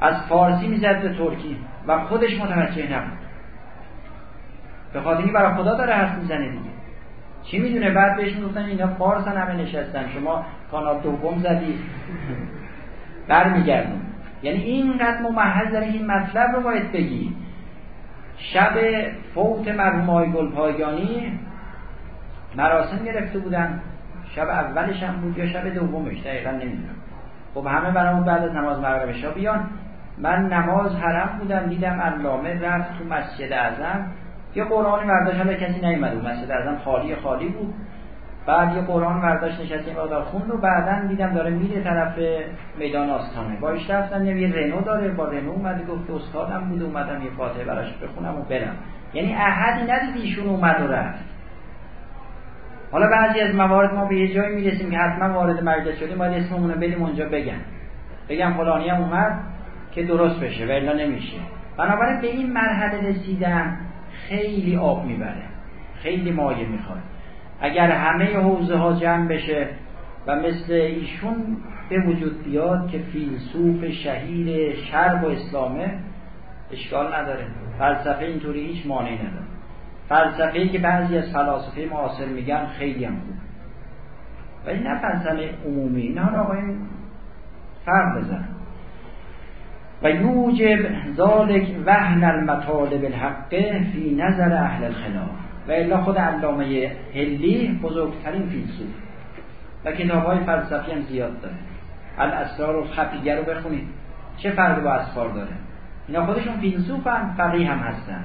از فارسی می‌زد به ترکی و خودش متوجه نبود. به خاطر برای خدا داره حرف می‌زنه دیگه. چی می‌دونه؟ بعد بهش می‌گفتن اینا فارسن همه نشستن. شما کانال دوم زدی. برمیگردون. یعنی اینقدر ممحض داره این مطلب رو باید بگی. شب فوت مرحوم آقای گلپایگانی مراسم گرفته بودن. شب اولش هم بود یا شب دومش؟ دقیقا نمی‌دونم. خب همه برامون بعد از نماز مغرب شا بیان. من نماز حرم بودم دیدم علامه رفت تو مسجد اعظم. یه قرآن برداشت حالا کسی نیومد اون مسجد اعظم خالی خالی بود. بعد یه قرآن برداشت نشست مقدار خون رو بعدا دیدم داره میره طرف میدان آستانه. با ایش رفتن یه رنو داره با رنو اومد گفت استادم بود اومدم یه فاتحه براش بخونم و برم. یعنی احدی ندید ایشون اومد و رفت. حالا بعضی از موارد ما به یه جایی می‌رسیم که حتما وارد مجلس شدیم باید اسممون رو بریم اونجا بگن. بگم فلانی هم اومد که درست بشه و نمیشه. بنابراین به این مرحله رسیدن خیلی آب می‌بره. خیلی مایه می‌خواد اگر همه حوزه ها جمع بشه و مثل ایشون به وجود بیاد که فیلسوف شهیر شرق و اسلامه اشکال نداره. فلسفه اینطوری هیچ مانعی نداره. فلسفه که بعضی از فلاسفه معاصر میگن خیلی هم خوب ولی نه فلسفه عمومی. رو آقایون فرق بزن. و یوجب ذالک وهن المطالب الحق فی نظر اهل الخلاف. و الا خود علامه هلی بزرگترین فیلسوف و کتاب های فلسفی هم زیاد داره. الاسرار و خفیه رو بخونید. چه فرق با اسفار داره؟ اینا خودشون فیلسوف هم فقیه هم هستن.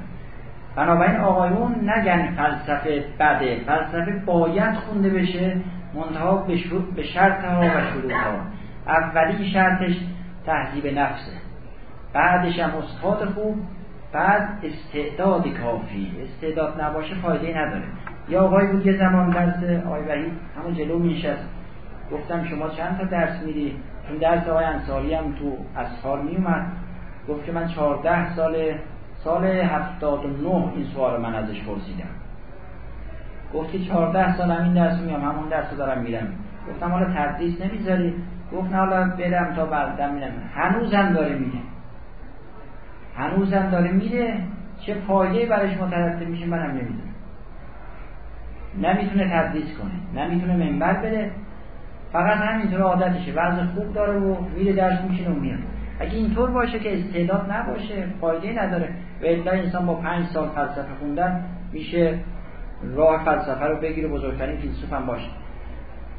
بنابراین آقایون نگن فلسفه بده. فلسفه باید خونده بشه منتها به شرط ها و شروط ها اولی شرطش تهذیب نفسه. بعدش هم استاد خوب بعد استعداد کافی استعداد نباشه فایده نداره. یا آقای بود یه زمان درس آقای وحید همون جلو میشست گفتم شما چند تا درس میری چون درس آقای انصاری هم تو اسفار میومد گفت که من چهارده سال سال هفتاد و نه این سوال من ازش پرسیدم. گفتی چهارده سال این درس میام همون درس دارم میرم گفتم حالا تدریس نمی‌ذاری؟ گفت نه حالا برم تا بردم میرم هنوزم داره میره هنوزم داره میره چه فایده برش مترتب میشه منم نمی‌دونم. نمی‌تونه تدریس کنه نمی‌تونه منبر بره. فقط همینطور عادتشه وضع خوب داره و میره درس میشینه و میاد. اگه اینطور باشه که استعداد نباشه فایده نداره. و الا انسان با پنج سال فلسفه خوندن میشه راه فلسفه رو بگیره بزرگترین فیلسوف هم باشه.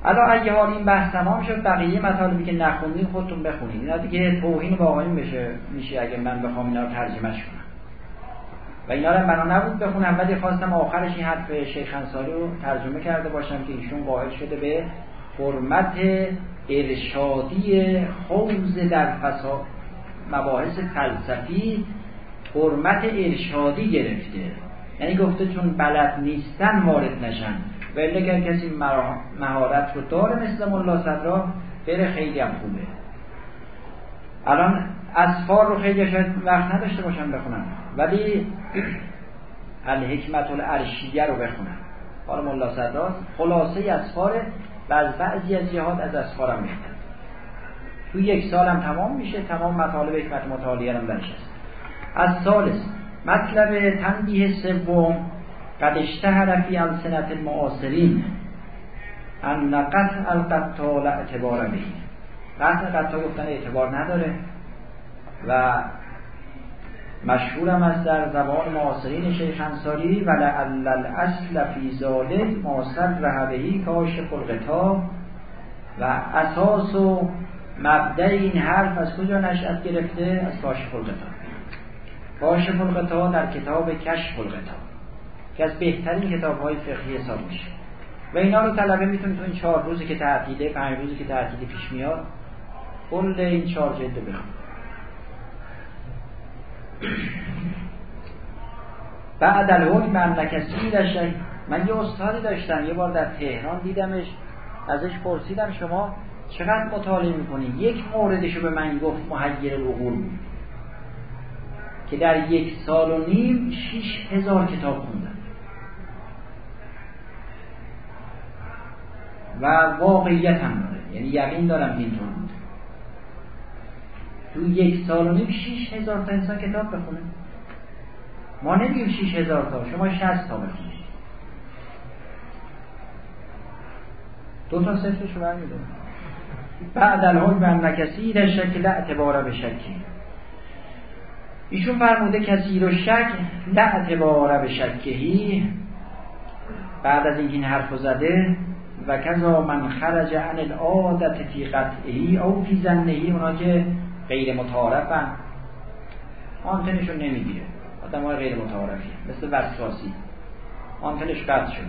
الان اگه حال این بحث تمام شد بقیه مطالبی که نخوندین خودتون بخونید اینا دیگه توهین آقایون بشه میشه اگه من بخوام اینا رو ترجمهش کنم. و اینا رو بنا نبود بخونم ولی خواستم آخرش این حرف شیخ انصاری رو ترجمه کرده باشم که ایشون قائل شده به حرمت ارشادی خوز در فساد مباحث فلسفی حرمت ارشادی گرفته. یعنی گفته چون بلد نیستن وارد نشن. ولی اگر کسی مهارت رو داره مثل ملا صدرا بره خیلی هم خوبه. الان اسفار رو خیلی شاید وقت نداشته باشم بخونم. ولی الحکمت الارشیه رو بخونم. حالا ملا صدرا خلاصه اسفاره و از بعضی از جهات از اسفارم بهتر تو یک سال هم تمام میشه تمام مطالب حکمت مطالعه هم درش از سالس مطلب تنبیه سوم قد اشتهر فی السنت المعاصرین ان قطع القطع لا اعتبار به. قطع قطع گفتن اعتبار نداره و مشهورم است در زبان معاصرین شیخ انصاری و لعل الاصل فی ذالک ما صرح کاشف القطاع و اساس و مبدع این حرف از کجا نشأت گرفته؟ از کاشف القطاع کاشف القطاع در کتاب کشف القطاع که از بهترین کتاب های فقهی حساب میشه. و اینا رو طلبه می‌تونه تو این چهار روزی که تعطیله پنج روزی که تعطیلی پیش میاد کل این چهار جلد رو بعد الحکم مملکتی داشتن من یه استادی داشتم یه بار در تهران دیدمش ازش پرسیدم شما چقدر مطالعه می‌کنید یک موردشو به من گفت محیر العقول بود. که در یک سال و نیم شیش هزار کتاب خوندم. و واقعیت هم داره. یعنی یقین دارم که اینطور بود. تو یک سال و نیم شیش هزار تا انسان کتاب بخونه. ما نمیگیم شیش هزار تا شما شست تا بخونید. دو تا صفرش رو برمیدونم بعد الحکم هم نکسی در شکل اعتبار به شکی ایشون فرموده کسی رو شک نه اعتبار به شکهی بعد از اینکه این حرف زده و کذا من خرج عن العادت فی قطعی او فی زنهی اونا که غیر متعارفن. آنتنشون نمی‌گیره. آدم های غیر متعارفی مثل وسواسی. آنتنش قطع شده.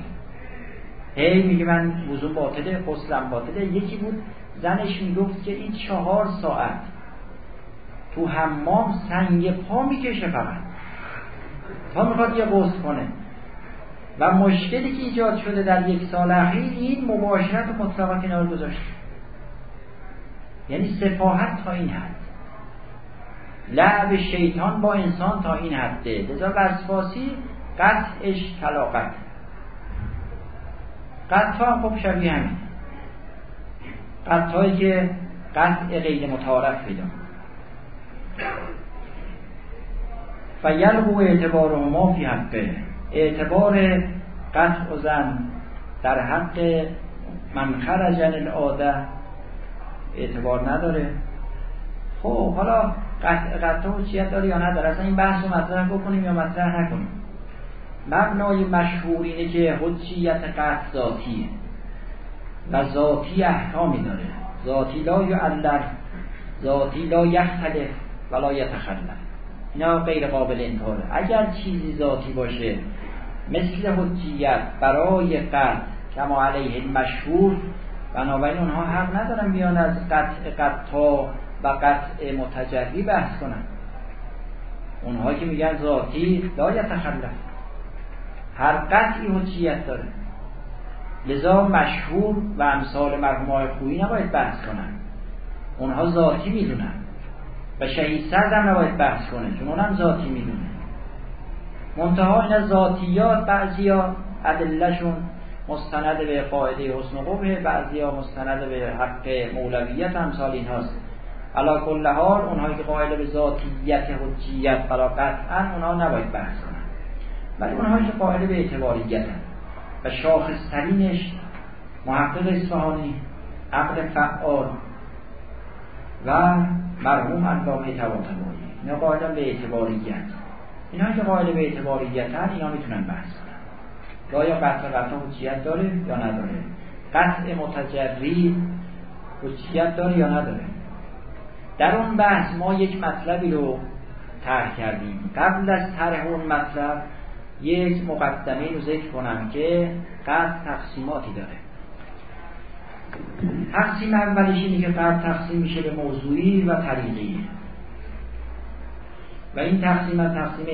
هی میگه من وضو باطله غسلم باطله. یکی بود زنش می‌گفت که این چهار ساعت تو حمام سنگ پا می‌کشه فقط. تا می‌خواد یه کنه. و مشکلی که ایجاد شده در یک سال اخیر این مباشرت و مطلقا کنار گذاشته یعنی سفاحت تا این حد. لعب شیطان با انسان تا این حده. لذا وسواسی قطعش طلاقت. قطع خب شبیه همین. قطعایی که قطع غیر متعارف پیدا فیلقو اعتبار ما فی حقه اعتبار قطع و زن در حق من خرجن العاده اعتبار نداره. خب حالا قطع قطع حجیت داره یا نداره؟ اصلا این بحث رو مطرح بکنیم یا مطرح نکنیم؟ مبنای مشهور اینه که حجیت قطع ذاتیه و ذاتی احکامی داره. ذاتی لا یعلر ذاتی لا یختلف ولا یتخلف. اینا غیر قابل انکاره. اگر چیزی ذاتی باشه مثل حجیت برای قطع کما علیه مشهور بنابراین اونها حق ندارن بیان از قطع قطع و قطع متجری بحث کنن. اونها که میگن ذاتی لا یتخلف. هر قطعی حجیت داره. لذا مشهور و امثال مرحوم های خویی نباید بحث کنن. اونها ذاتی می‌دونن. و شهید سرد هم نباید بحث کنه چون اونم ذاتی می‌دونه. منتها این ذاتیات بعضی ها عدلشون مستند به قاعده حسن قبه بعضی ها مستند به حق مولویت همسال این هاست علا کل حال اونهایی که قائل به ذاتیت حجیت فلا قطعا اونها نباید بحث کنن. ولی اونهایی که قائل به اعتباریت و شاخصترینش محقق اصفهانی عقل فعال و مرحوم علامه طباطبایی اینا قائل به اعتباریت اینا که قائل به اعتباریت اینا می‌تونن بحث کنن. یا قطع قطع حجیت داره یا نداره. قطع متجری حجیت داره یا نداره. در اون بحث ما یک مطلبی رو طرح کردیم. قبل از طرح اون مطلب یک مقدمه رو ذکر کنم که قد تقسیماتی داره. تقسیم اولش اینه که قد تقسیم میشه به موضوعی و طریقی. و این تقسیم از تقسیم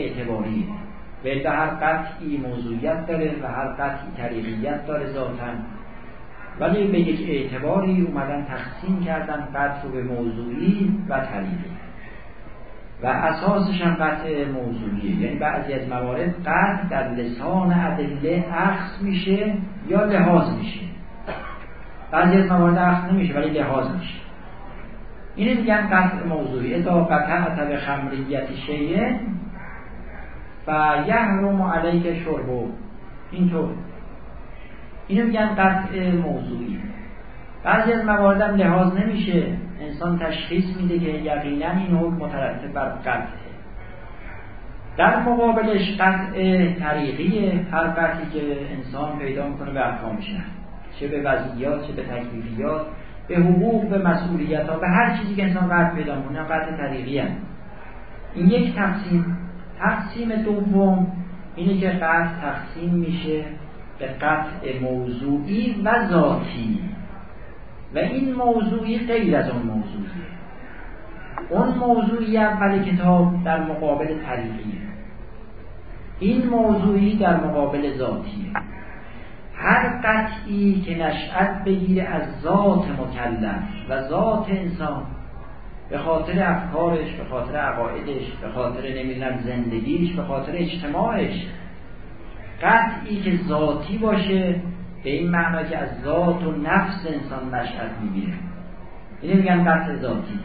و هر قطعی موضوعیت داره و هر قطعی طریقیت داره ذاتن ولی به یک اعتباری اومدن تقسیم کردن قطع رو به موضوعی و طریقی. و اساسش هم قطع موضوعیه یعنی بعضی از موارد قطع در لسان ادله اخص میشه یا لحاظ میشه. بعضی از موارد اخص نمیشه ولی لحاظ میشه. اینه میگن قطع موضوعی. قطعت به خمریت شیء و یحرم علیک شربو اینطور. اینو میگن قطع موضوعی. بعضی از مواردم لحاظ نمیشه. انسان تشخیص میده که یقینا این حکم مترتب بر قطعه. در مقابلش قطع طریقی هر قطعی که انسان پیدا می‌کنه به احکامش چه به وضعیات چه به تکلیفیات. به حقوق به مسئولیت ها به هر چیزی که انسان قطع پیدا می‌کنه قطع طریقی هم. این یک تقسیم. تقسیم دوم اینه که قطع تقسیم میشه به قطع موضوعی و ذاتی. و این موضوعی غیر از اون موضوعیه. اون موضوعی اول کتاب در مقابل طریقیه. این موضوعی در مقابل ذاتیه. هر قطعی که نشأت بگیره از ذات مکلف و ذات انسان. به خاطر افکارش به خاطر عقایدش به خاطر نمی‌دونم زندگیش به خاطر اجتماعش. قطعی که ذاتی باشه به این معنا که از ذات و نفس انسان نشأت می‌گیره. اینه میگن قطع ذاتی.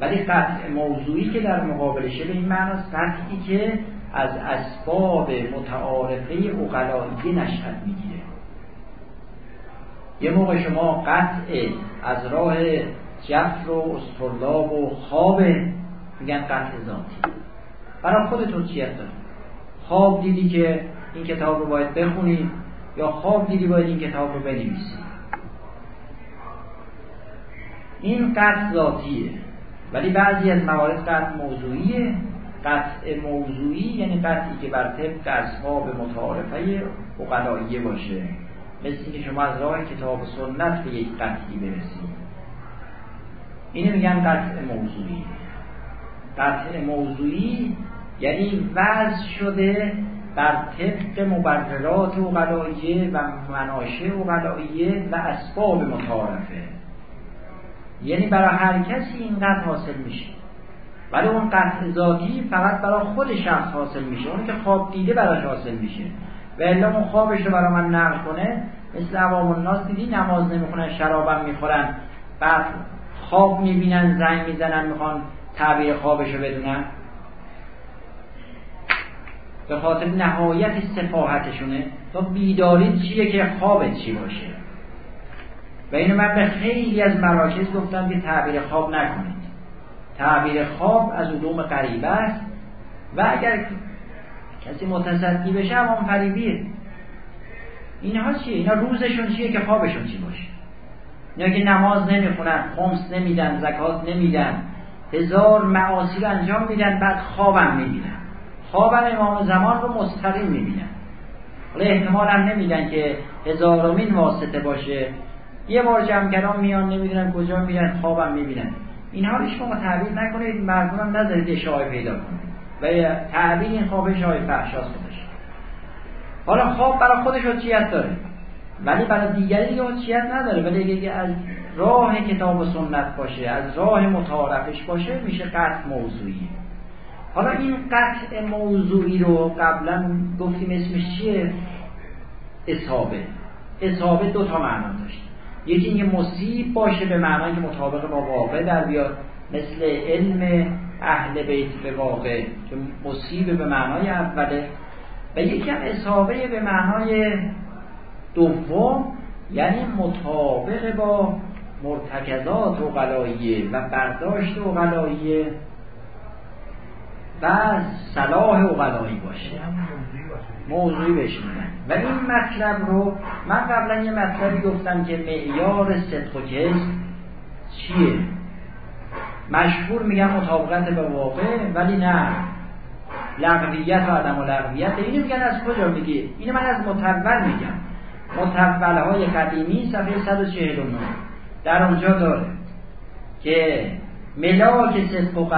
ولی قطع موضوعی که در مقابلشه به این معنا قطعی که از اسباب متعارفه اقلایی نشأت می‌گیره. یه موقع شما قطع از راه جفر و استرلاب و خواب میگن قطع ذاتی. برای خودتون چیت داره خواب دیدی که این کتاب رو باید بخونید یا خواب دیدی باید این کتاب رو بنویسید این قطع ذاتیه. ولی بعضی از موارد قطع موضوعیه. قطع موضوعی یعنی قطعی که بر طبق اسباب متعارفه اقلاییه باشه. مثل اینکه شما از راه کتاب و سنت به یک قطعی برسید. اینو میگن قطع موضوعی. قطع موضوعی یعنی وضع شده بر طبق مبررات اقلاییه و مناشه اقلاییه و اسباب متعارفه. یعنی برای هر کسی این قطع حاصل میشه. ولی اون قطع ذاتی فقط برای خود شخص حاصل میشه. اون که خواب دیده براش حاصل میشه. و الا اون خوابش رو برای من نقل کنه مثل عوام الناس دیدی نماز نمی‌خونن شرابم می‌خورن. بعد خواب می‌بینن زنگ می‌زنن می‌خوان تعبیر خوابش رو بدونن. به خاطر نهایت سفاحتشونه تا بیداری چیه که خوابت چی باشه؟ و اینو من به خیلی از مراکز گفتم که تعبیر خواب نکنید. تعبیر خواب از علوم غریبه است. و اگر کسی متصدی بشه هم فریبیه. اینها چیه؟ اینا روزشون چیه که خوابشون چی باشه؟ اینا که نماز نمی‌خونن خمس نمیدن زکات نمیدن هزار معاصی انجام میدن بعد خوابم می‌بینن. خوابم امام زمان رو مستقیم می‌بینن. حالا احتمال هم نمیدن که هزارمین واسطه باشه. یه بار جمع میان نمی‌دونن کجا میرن خوابم می‌بینن. اینها رو شما تعبیر نکنید مردم هم نذارید اشاعه پیدا کنید. و تعبیر این خوابش های فحشاست خودش حالا خواب برای خودش حجیت داره؟ ولی برای دیگری دیگه حجیت نداره. ولی اگه از راه کتاب و سنت باشه از راه متعارفش باشه میشه قطع موضوعی. حالا این قطع موضوعی رو قبلا گفتیم اسمش چیه؟ اصابه اصابه دو تا معنا داشت. یکی اینکه مصیب باشه به معنای که مطابق با واقع در بیاد. مثل علم اهل بیت به واقع که مصیب به معنای اوله. و یکی هم اصابه به معنای دوم یعنی مطابق با مرتکزات اقلاییه و برداشت اقلاییه و صلاح اقلایی باشه. موضوعی بهش و این مطلب رو من قبلا یه مطلبی گفتم که معیار صدق و چیه؟ مشهور میگن مطابقت به واقع ولی نه. لغویت و عدم و لغویت. اینو میگن از کجا میگی؟ اینو من از متول میگم. متول های قدیمی صفحه 149 در اونجا داره که ملاک صدق و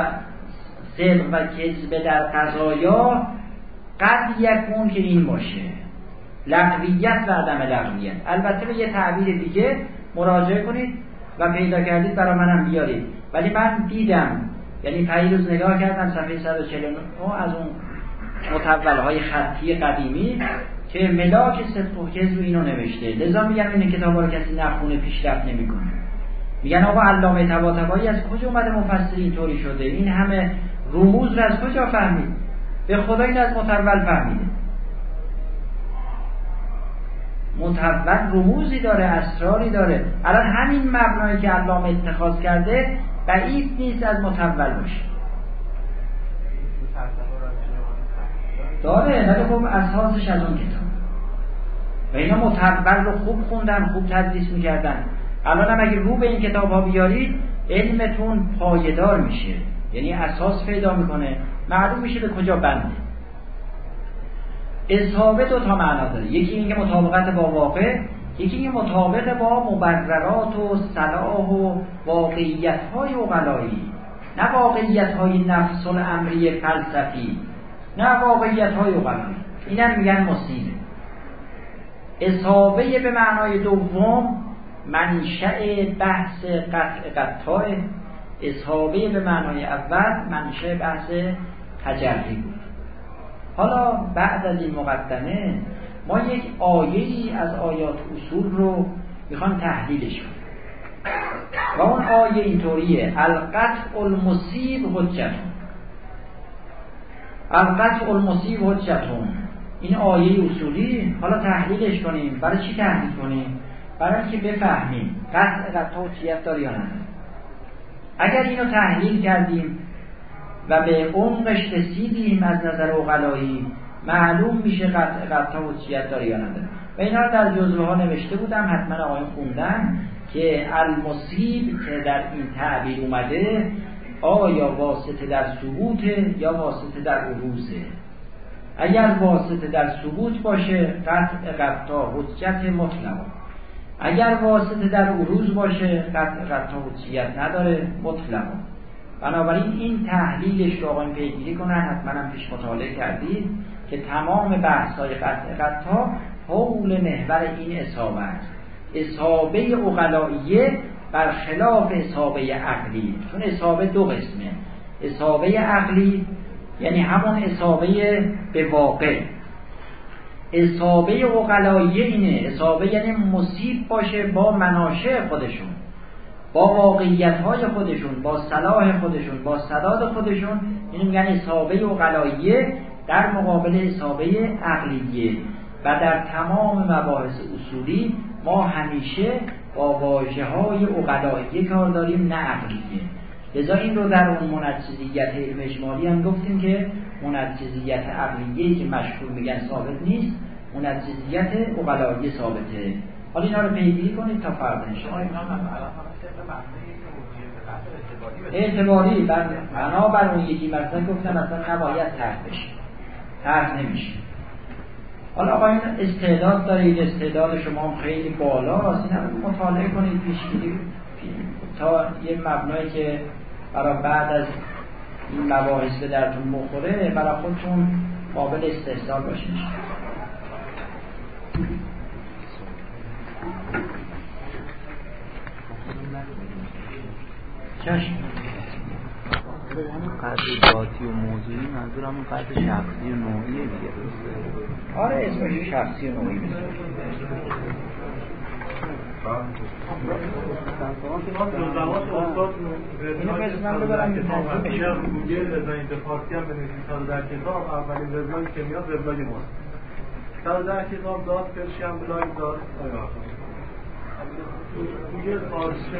صدق و کذب در قضایا قد یکون که این باشه. لغویت و عدم لغویت. البته به یه تعبیر دیگه مراجعه کنید و پیدا کردید برای منم بیارید. ولی من دیدم یعنی پیروز نگاه کردم صفحه 149 از اون متول های خطی قدیمی که ملاک صدق و کذب اینو نوشته. لذا میگم این کتاب رو کسی نخونه پیشرفت نمی‌کنه. میگن آقا علامه طباطبایی از کجا اومده مفسر اینطوری شده؟ این همه رموز رو از کجا فهمید؟ به خدا این از متول فهمیده. متول رموزی داره اسراری داره. الان همین مبنایی که علامه اتخاذ کرده بعید نیست از متول باشه. داره ولی خب اساسش از اون کتاب. و اینا متول رو خوب خوندن خوب تدریس می‌کردن. الان هم اگه رو به این کتاب ها بیارید علمتون پایدار میشه. یعنی اساس پیدا می‌کنه. معلوم میشه به کجا بنده. اصحابه دو تا معنا داره. یکی اینکه مطابقت با واقع یکی مطابق با مبررات و صلاح و واقعیت های اقلایی نه واقعیت های نفس امری فلسفی نه واقعیت های اقلایی اینم میگن مصیبه اصحابه به معنای دوم منشأ بحث قطع قطع اصحابه به معنای اول منشأ بحث تجربی بود. حالا بعد از این مقدمه ما یک آیه ای از آیات اصول رو می‌خوان تحلیلش کنیم و اون آیه اینطوریه. القطع المصیب حجتون. القطع المصیب حجتون. این آیه اصولی حالا تحلیلش کنیم. برای چی تحلیل کنیم؟ برای اینکه بفهمیم. قطع قطع حجیت داره یا نه. اگر اینو تحلیل کردیم و به عمقش رسیدیم از نظر اقلایی معلوم میشه قطع قطع حجیت داره یا نداره. و اینا رو در جزوه ها نوشته بودم حتما آقایون خوندن که المصیب که در این تعبیر اومده آیا واسطه در ثبوت یا واسطه در عروضه اگر واسطه در ثبوت باشه قطع قطع حجت مطلق. اگر واسطه در عروض باشه قطع قطع حجیت نداره مطلق. بنابراین این تحلیلش رو آقایون پیگیری کنن حتما هم پیش مطالعه کردید. که تمام بحث های قطع قطع حول محور این اصابه است. اصابه اقلائیه برخلاف اصابه عقلی. چون اصابه دو قسمه. اصابه عقلی یعنی همون اصابه به واقع. اصابه اقلائیه اینه. اصابه یعنی مصیب باشه با مناشه خودشون با واقعیت های خودشون با صلاح خودشون با صداد خودشون. اینو میگن اصابه اقلائیه در مقابل اصابه عقلیه و در تمام مباحث اصولی ما همیشه با واجه های اقلائیه کار داریم نه عقلیه. لذا این رو در اون منجزیت علم اجمالی هم گفتیم که منجزیت عقلیه که مشهور میگن ثابت نیست منجزیت اقلائیه ثابته. حالا اینا رو پیگیری کنید تا فردا شما اعتباری بر اون یکی مثلا گفتم مثلا نباید تحت بشه. تحت نمیشه. حالا آقایون استعداد دارید استعداد شما خیلی بالاست. این مطالعه کنید پیشگیری تا یه مبنایی که برای بعد از این مباحث به درتون بخوره برای خودتون قابل استحصال باشید. چشم.
قدر ذاتی و موضوعی منظور همون قدر شخصی و نوعیه دیگه.
آره اسمش شخصی و نوعی. اینو پس من ببرم. تنظیمش
گوگل وبلاگ فارسی هم بنویسید در کتاب اولین وبلاگ که میاد وبلاگ ماست تا در کتاب داد پرشین بلاگ داد. دیگه فارسی